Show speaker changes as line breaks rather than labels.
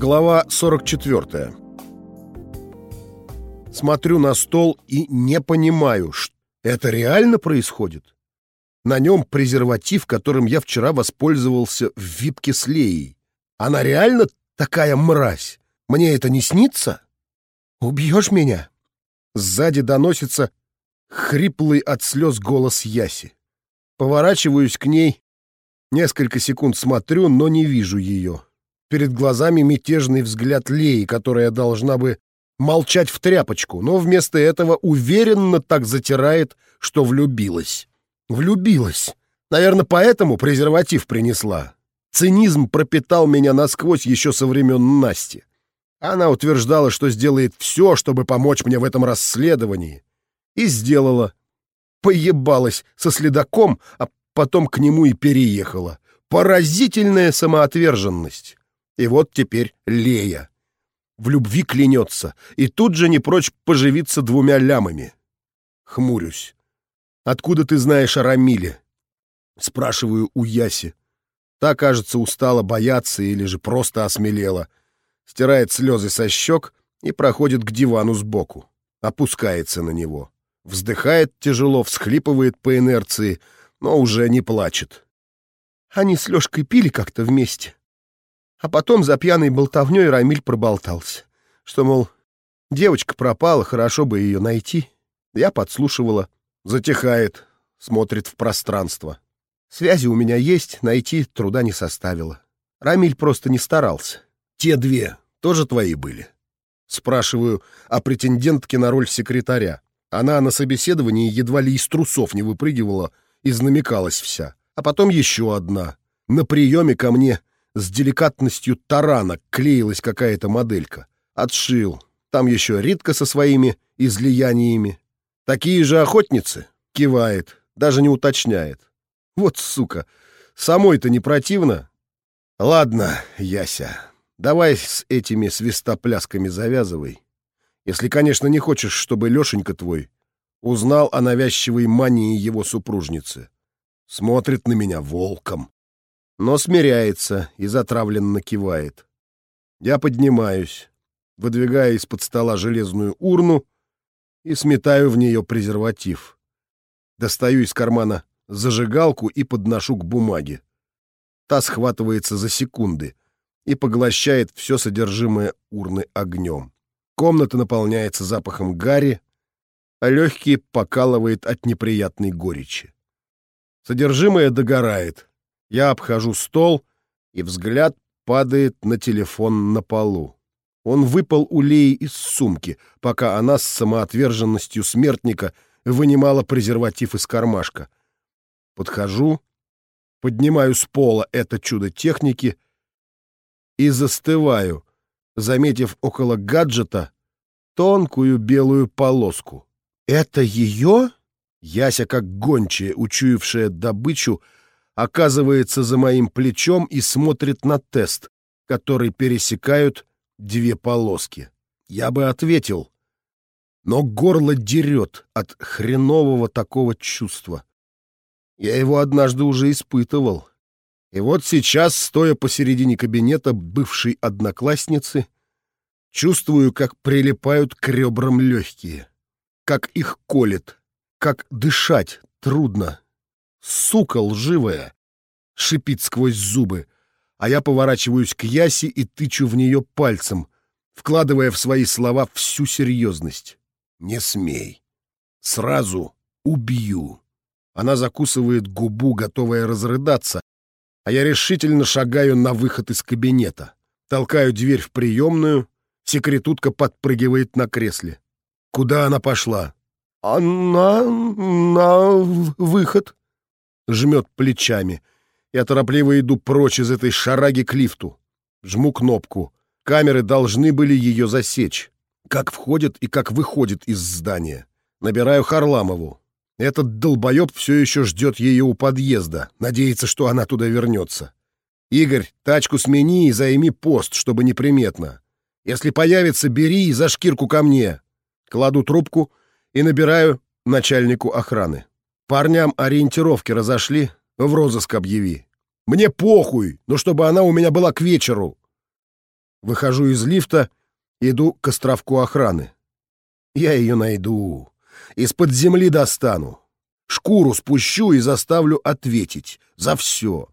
Глава 44. Смотрю на стол и не понимаю, что это реально происходит. На нем презерватив, которым я вчера воспользовался в випке с Леей. Она реально такая мразь? Мне это не снится? Убьешь меня? Сзади доносится хриплый от слез голос Яси. Поворачиваюсь к ней, несколько секунд смотрю, но не вижу ее. Перед глазами мятежный взгляд Леи, которая должна бы молчать в тряпочку, но вместо этого уверенно так затирает, что влюбилась. Влюбилась. Наверное, поэтому презерватив принесла. Цинизм пропитал меня насквозь еще со времен Насти. Она утверждала, что сделает все, чтобы помочь мне в этом расследовании. И сделала. Поебалась со следаком, а потом к нему и переехала. Поразительная самоотверженность. И вот теперь Лея. В любви клянется, и тут же не прочь поживиться двумя лямами. Хмурюсь. «Откуда ты знаешь о Рамиле?» Спрашиваю у Яси. Та, кажется, устала бояться или же просто осмелела. Стирает слезы со щек и проходит к дивану сбоку. Опускается на него. Вздыхает тяжело, всхлипывает по инерции, но уже не плачет. Они с Лёшкой пили как-то вместе. А потом за пьяной болтовнёй Рамиль проболтался, что, мол, девочка пропала, хорошо бы ее найти. Я подслушивала. Затихает, смотрит в пространство. Связи у меня есть, найти труда не составило. Рамиль просто не старался. Те две тоже твои были? Спрашиваю о претендентке на роль секретаря. Она на собеседовании едва ли из трусов не выпрыгивала и знамекалась вся. А потом еще одна. На приеме ко мне с деликатностью тарана клеилась какая-то моделька. Отшил. Там еще Ритка со своими излияниями. Такие же охотницы? Кивает, даже не уточняет. Вот сука, самой-то не противно? Ладно, Яся, давай с этими свистоплясками завязывай. Если, конечно, не хочешь, чтобы Лешенька твой узнал о навязчивой мании его супружницы. Смотрит на меня волком но смиряется и затравленно кивает. Я поднимаюсь, выдвигаю из-под стола железную урну и сметаю в нее презерватив. Достаю из кармана зажигалку и подношу к бумаге. Та схватывается за секунды и поглощает все содержимое урны огнем. Комната наполняется запахом гари, а легкие покалывает от неприятной горечи. Содержимое догорает, я обхожу стол, и взгляд падает на телефон на полу. Он выпал у Леи из сумки, пока она с самоотверженностью смертника вынимала презерватив из кармашка. Подхожу, поднимаю с пола это чудо техники и застываю, заметив около гаджета тонкую белую полоску. «Это ее?» Яся, как гончая, учуявшая добычу, оказывается за моим плечом и смотрит на тест, который пересекают две полоски. Я бы ответил, но горло дерет от хренового такого чувства. Я его однажды уже испытывал. И вот сейчас, стоя посередине кабинета бывшей одноклассницы, чувствую, как прилипают к ребрам легкие, как их колет, как дышать трудно сука лживая!» — шипит сквозь зубы, а я поворачиваюсь к Ясе и тычу в нее пальцем, вкладывая в свои слова всю серьезность. «Не смей! Сразу убью!» Она закусывает губу, готовая разрыдаться, а я решительно шагаю на выход из кабинета. Толкаю дверь в приемную, секретутка подпрыгивает на кресле. Куда она пошла? «Она на выход», жмет плечами. Я торопливо иду прочь из этой шараги к лифту. Жму кнопку. Камеры должны были ее засечь. Как входит и как выходит из здания. Набираю Харламову. Этот долбоеб все еще ждет ее у подъезда. Надеется, что она туда вернется. «Игорь, тачку смени и займи пост, чтобы неприметно. Если появится, бери и за шкирку ко мне». Кладу трубку и набираю начальнику охраны. Парням ориентировки разошли, в розыск объяви. Мне похуй, но чтобы она у меня была к вечеру. Выхожу из лифта, иду к островку охраны. Я ее найду. Из-под земли достану. Шкуру спущу и заставлю ответить за все.